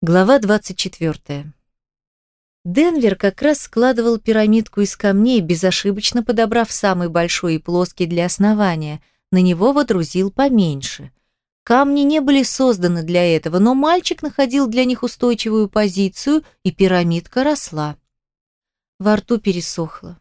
Глава 24. Денвер как раз складывал пирамидку из камней, безошибочно подобрав самый большой и плоский для основания. На него водрузил поменьше. Камни не были созданы для этого, но мальчик находил для них устойчивую позицию, и пирамидка росла. Во рту пересохло.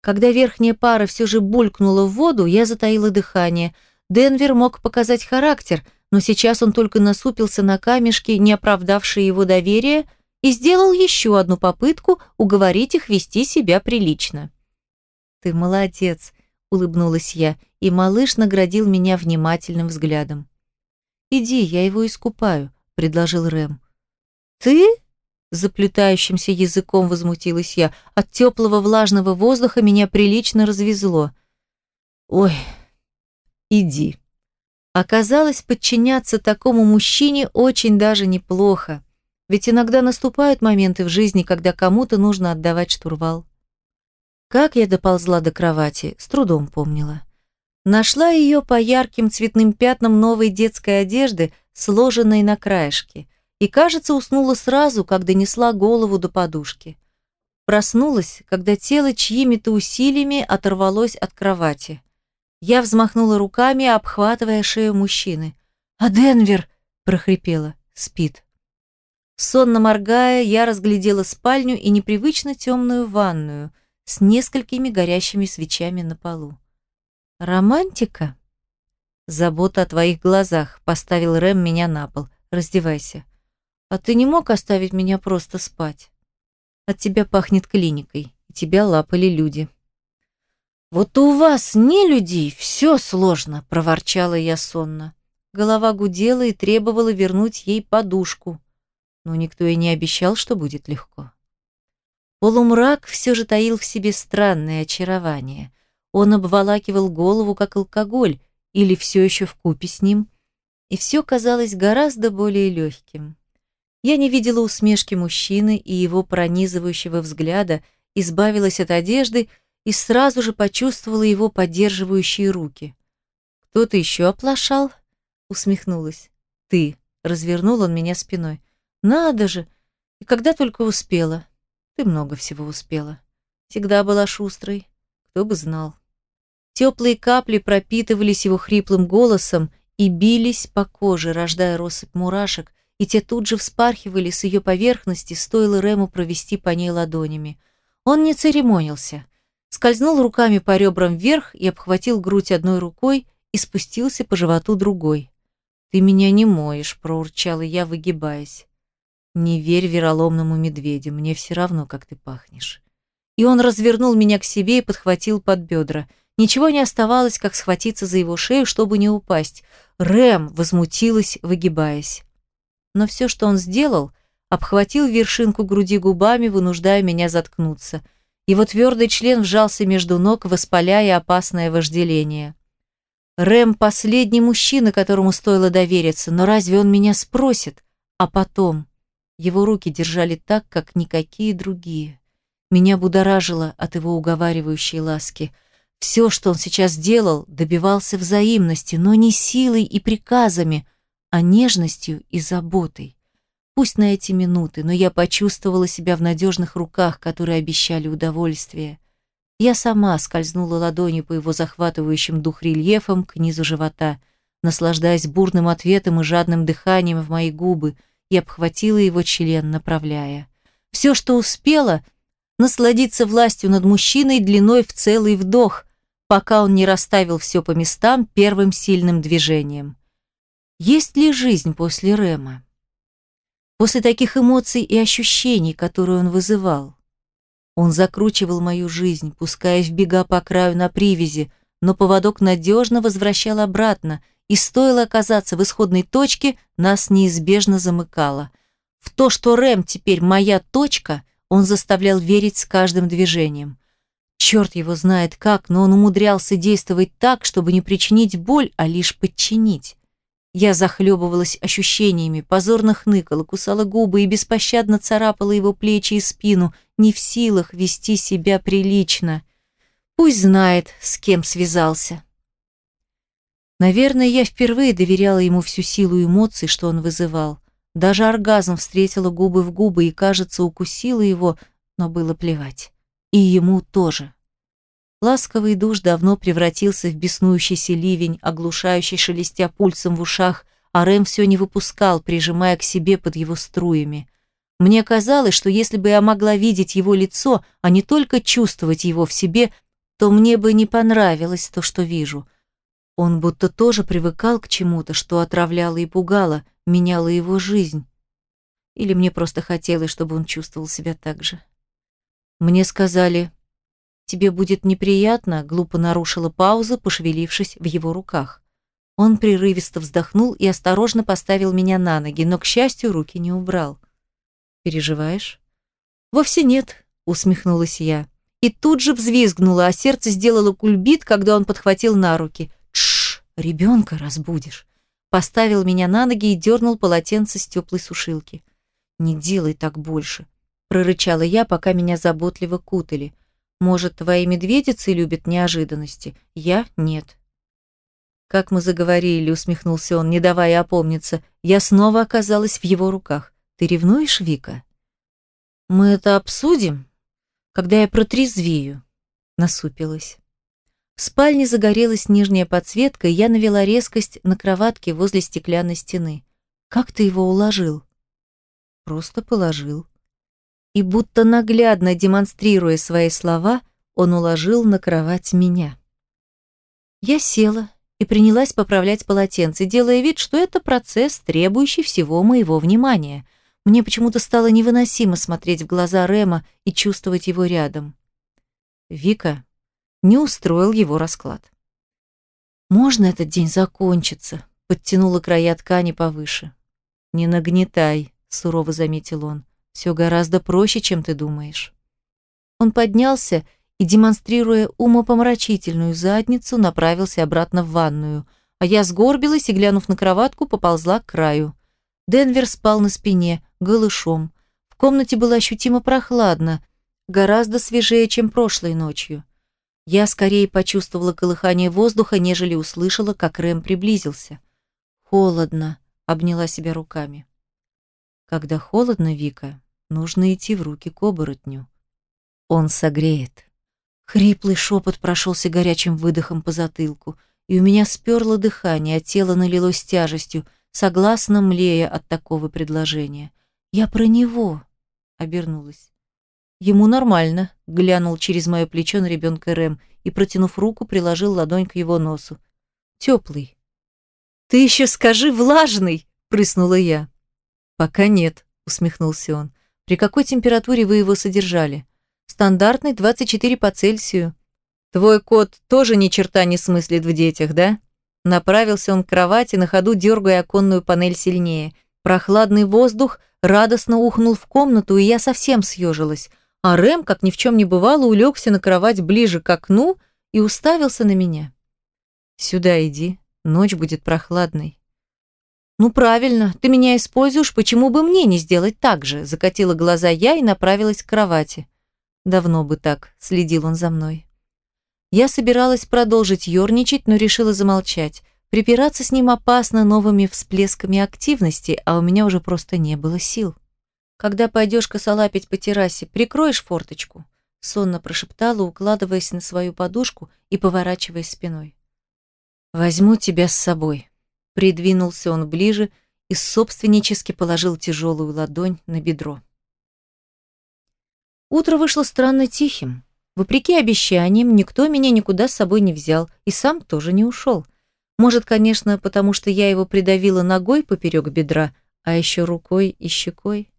Когда верхняя пара все же булькнула в воду, я затаила дыхание. Денвер мог показать характер – но сейчас он только насупился на камешки, не оправдавшие его доверие, и сделал еще одну попытку уговорить их вести себя прилично. «Ты молодец», — улыбнулась я, и малыш наградил меня внимательным взглядом. «Иди, я его искупаю», — предложил Рэм. «Ты?» — заплетающимся языком возмутилась я. От теплого влажного воздуха меня прилично развезло. «Ой, иди», Оказалось, подчиняться такому мужчине очень даже неплохо. Ведь иногда наступают моменты в жизни, когда кому-то нужно отдавать штурвал. Как я доползла до кровати, с трудом помнила. Нашла ее по ярким цветным пятнам новой детской одежды, сложенной на краешке, и, кажется, уснула сразу, как донесла голову до подушки. Проснулась, когда тело чьими-то усилиями оторвалось от кровати. Я взмахнула руками, обхватывая шею мужчины. «А Денвер?» – прохрипела. «Спит». Сонно моргая, я разглядела спальню и непривычно темную ванную с несколькими горящими свечами на полу. «Романтика?» «Забота о твоих глазах», – поставил Рэм меня на пол. «Раздевайся». «А ты не мог оставить меня просто спать?» «От тебя пахнет клиникой, и тебя лапали люди». «Вот у вас, не людей, все сложно», – проворчала я сонно. Голова гудела и требовала вернуть ей подушку. Но никто и не обещал, что будет легко. Полумрак все же таил в себе странное очарование. Он обволакивал голову, как алкоголь, или все еще в купе с ним, и все казалось гораздо более легким. Я не видела усмешки мужчины и его пронизывающего взгляда, избавилась от одежды и сразу же почувствовала его поддерживающие руки. «Кто-то еще оплошал?» — усмехнулась. «Ты», — развернул он меня спиной. «Надо же! И когда только успела. Ты много всего успела. Всегда была шустрой. Кто бы знал». Теплые капли пропитывались его хриплым голосом и бились по коже, рождая россыпь мурашек, и те тут же вспархивали с ее поверхности, стоило Рему провести по ней ладонями. Он не церемонился — скользнул руками по ребрам вверх и обхватил грудь одной рукой и спустился по животу другой. «Ты меня не моешь», — проурчала я, выгибаясь. «Не верь вероломному медведю, мне все равно, как ты пахнешь». И он развернул меня к себе и подхватил под бедра. Ничего не оставалось, как схватиться за его шею, чтобы не упасть. Рэм возмутилась, выгибаясь. Но все, что он сделал, обхватил вершинку груди губами, вынуждая меня заткнуться — его твердый член вжался между ног, воспаляя опасное вожделение. Рэм – последний мужчина, которому стоило довериться, но разве он меня спросит? А потом? Его руки держали так, как никакие другие. Меня будоражило от его уговаривающей ласки. Все, что он сейчас делал, добивался взаимности, но не силой и приказами, а нежностью и заботой. Пусть на эти минуты, но я почувствовала себя в надежных руках, которые обещали удовольствие. Я сама скользнула ладонью по его захватывающим дух рельефам к низу живота, наслаждаясь бурным ответом и жадным дыханием в мои губы, и обхватила его член, направляя. Все, что успела, насладиться властью над мужчиной длиной в целый вдох, пока он не расставил все по местам первым сильным движением. Есть ли жизнь после Рема? После таких эмоций и ощущений, которые он вызывал. Он закручивал мою жизнь, пуская в бега по краю на привязи, но поводок надежно возвращал обратно, и стоило оказаться в исходной точке, нас неизбежно замыкало. В то, что Рэм теперь моя точка, он заставлял верить с каждым движением. Черт его знает как, но он умудрялся действовать так, чтобы не причинить боль, а лишь подчинить. Я захлебывалась ощущениями, позорно хныкала, кусала губы и беспощадно царапала его плечи и спину, не в силах вести себя прилично. Пусть знает, с кем связался. Наверное, я впервые доверяла ему всю силу эмоций, что он вызывал. Даже оргазм встретила губы в губы и, кажется, укусила его, но было плевать. И ему тоже. Ласковый душ давно превратился в беснующийся ливень, оглушающий шелестя пульсом в ушах, а Рэм все не выпускал, прижимая к себе под его струями. Мне казалось, что если бы я могла видеть его лицо, а не только чувствовать его в себе, то мне бы не понравилось то, что вижу. Он будто тоже привыкал к чему-то, что отравляло и пугало, меняло его жизнь. Или мне просто хотелось, чтобы он чувствовал себя так же. Мне сказали, «Тебе будет неприятно», — глупо нарушила пауза, пошевелившись в его руках. Он прерывисто вздохнул и осторожно поставил меня на ноги, но, к счастью, руки не убрал. Переживаешь? Вовсе нет, усмехнулась я. И тут же взвизгнула, а сердце сделало кульбит, когда он подхватил на руки. Тш, ребенка разбудишь. Поставил меня на ноги и дернул полотенце с теплой сушилки. Не делай так больше, прорычала я, пока меня заботливо кутали. Может, твои медведицы любят неожиданности? Я нет. Как мы заговорили, усмехнулся он, не давая опомниться, я снова оказалась в его руках. Ты ревнуешь, Вика? Мы это обсудим, когда я протрезвею, насупилась. В спальне загорелась нижняя подсветка, и я навела резкость на кроватке возле стеклянной стены. Как ты его уложил? Просто положил. И будто наглядно демонстрируя свои слова, он уложил на кровать меня. Я села и принялась поправлять полотенце, делая вид, что это процесс, требующий всего моего внимания – мне почему-то стало невыносимо смотреть в глаза Рема и чувствовать его рядом. Вика не устроил его расклад. «Можно этот день закончиться?» — подтянула края ткани повыше. «Не нагнетай», — сурово заметил он. «Все гораздо проще, чем ты думаешь». Он поднялся и, демонстрируя умопомрачительную задницу, направился обратно в ванную, а я сгорбилась и, глянув на кроватку, поползла к краю. Денвер спал на спине, голышом. В комнате было ощутимо прохладно, гораздо свежее, чем прошлой ночью. Я скорее почувствовала колыхание воздуха, нежели услышала, как Рэм приблизился. «Холодно», — обняла себя руками. «Когда холодно, Вика, нужно идти в руки к оборотню. Он согреет». Хриплый шепот прошелся горячим выдохом по затылку, и у меня сперло дыхание, а тело налилось тяжестью — согласно млея от такого предложения. «Я про него», — обернулась. «Ему нормально», — глянул через мое плечо на ребенка Рэм и, протянув руку, приложил ладонь к его носу. «Теплый». «Ты еще скажи, влажный!» — прыснула я. «Пока нет», — усмехнулся он. «При какой температуре вы его содержали?» «Стандартный 24 по Цельсию». «Твой кот тоже ни черта не смыслит в детях, да?» Направился он к кровати, на ходу дергая оконную панель сильнее. Прохладный воздух радостно ухнул в комнату, и я совсем съежилась. А Рэм, как ни в чем не бывало, улегся на кровать ближе к окну и уставился на меня. «Сюда иди, ночь будет прохладной». «Ну правильно, ты меня используешь, почему бы мне не сделать так же?» Закатила глаза я и направилась к кровати. «Давно бы так», — следил он за мной. Я собиралась продолжить ерничать, но решила замолчать. Припираться с ним опасно новыми всплесками активности, а у меня уже просто не было сил. «Когда пойдешь косолапить по террасе, прикроешь форточку?» Сонно прошептала, укладываясь на свою подушку и поворачиваясь спиной. «Возьму тебя с собой». Придвинулся он ближе и собственнически положил тяжелую ладонь на бедро. Утро вышло странно тихим. Вопреки обещаниям, никто меня никуда с собой не взял и сам тоже не ушел. Может, конечно, потому что я его придавила ногой поперек бедра, а еще рукой и щекой.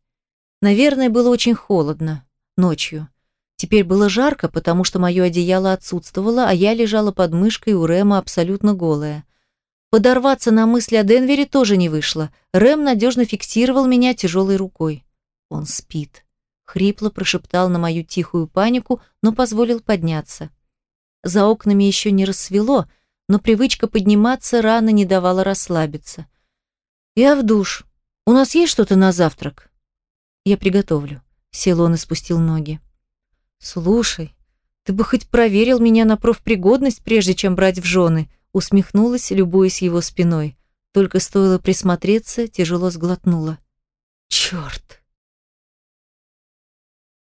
Наверное, было очень холодно. Ночью. Теперь было жарко, потому что мое одеяло отсутствовало, а я лежала под мышкой у Рэма абсолютно голая. Подорваться на мысли о Денвере тоже не вышло. Рэм надежно фиксировал меня тяжелой рукой. Он спит хрипло прошептал на мою тихую панику, но позволил подняться. За окнами еще не рассвело, но привычка подниматься рано не давала расслабиться. «Я в душ. У нас есть что-то на завтрак?» «Я приготовлю». Сел он и спустил ноги. «Слушай, ты бы хоть проверил меня на профпригодность, прежде чем брать в жены», усмехнулась, любуясь его спиной. Только стоило присмотреться, тяжело сглотнула. Черт!